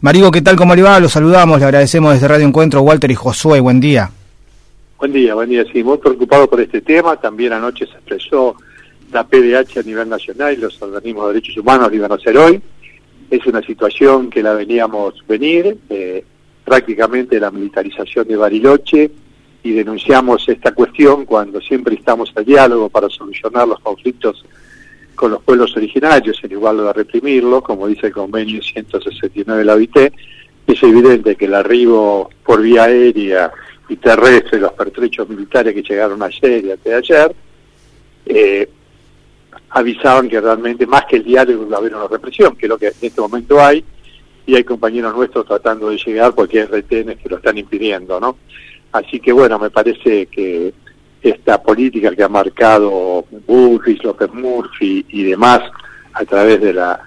Marigo, ¿qué tal? ¿Cómo le va? Los saludamos, le agradecemos desde Radio Encuentro, Walter y Josué, buen día. Buen día, buen día, sí, muy preocupado por este tema, también anoche se expresó la PDH a nivel nacional y los organismos de derechos humanos lo iban a hacer hoy. Es una situación que la veníamos venir, eh, prácticamente la militarización de Bariloche, y denunciamos esta cuestión cuando siempre estamos al diálogo para solucionar los conflictos con los pueblos originarios, en igual de reprimirlo, como dice el convenio 169 de la OIT, es evidente que el arribo por vía aérea y terrestre, los pertrechos militares que llegaron ayer y antes ayer, eh, avisaron que realmente más que el diálogo iba a haber una represión, que es lo que en este momento hay, y hay compañeros nuestros tratando de llegar porque hay retenes que lo están impidiendo, ¿no? Así que bueno, me parece que esta política que ha marcado Bullrich, López Murphy y demás a través de la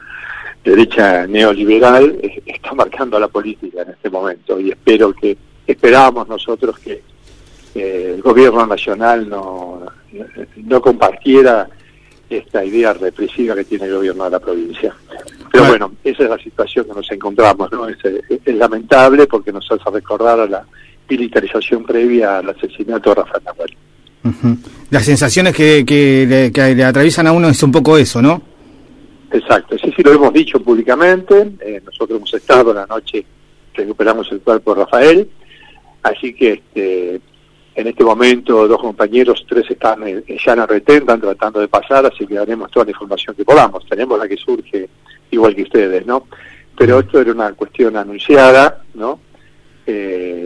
derecha neoliberal está marcando la política en este momento y espero que esperábamos nosotros que el gobierno nacional no, no compartiera esta idea represiva que tiene el gobierno de la provincia. Pero bueno, esa es la situación que nos encontramos, ¿no? Es, es lamentable porque nos hace recordar a la militarización previa al asesinato de Rafael Nahuel. Las sensaciones que, que, le, atraviesan a uno es un poco eso, ¿no? Exacto, sí, sí lo hemos dicho públicamente, eh, nosotros hemos estado la noche, recuperamos el cuerpo de Rafael, así que este, en este momento dos compañeros, tres están en, ya en retén, están tratando de pasar, así que daremos toda la información que podamos, tenemos la que surge igual que ustedes, ¿no? Pero esto era una cuestión anunciada, ¿no? Eh,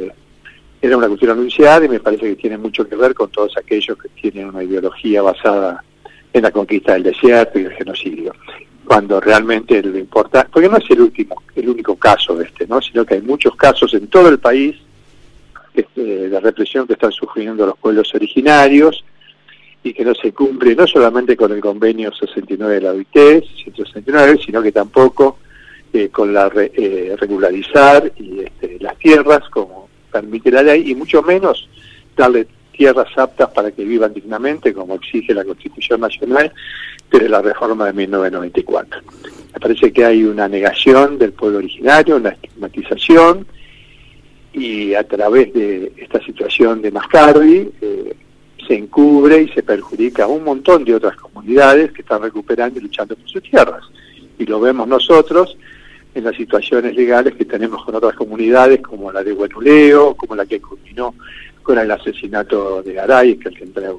era una cuestión anunciada y me parece que tiene mucho que ver con todos aquellos que tienen una ideología basada en la conquista del desierto y el genocidio. Cuando realmente lo importa, porque no es el último, el único caso este, ¿no? sino que hay muchos casos en todo el país este, de represión que están sufriendo los pueblos originarios y que no se cumple no solamente con el convenio 69 de la OIT, 169, sino que tampoco eh, con la eh, regularizar y este, las tierras como permite la ley y mucho menos darle tierras aptas para que vivan dignamente, como exige la Constitución Nacional desde la reforma de 1994. Me parece que hay una negación del pueblo originario, una estigmatización, y a través de esta situación de Mascardi eh, se encubre y se perjudica a un montón de otras comunidades que están recuperando y luchando por sus tierras. Y lo vemos nosotros en las situaciones legales que tenemos con otras comunidades, como la de Huenuleo, como la que culminó con el asesinato de Aray, que el que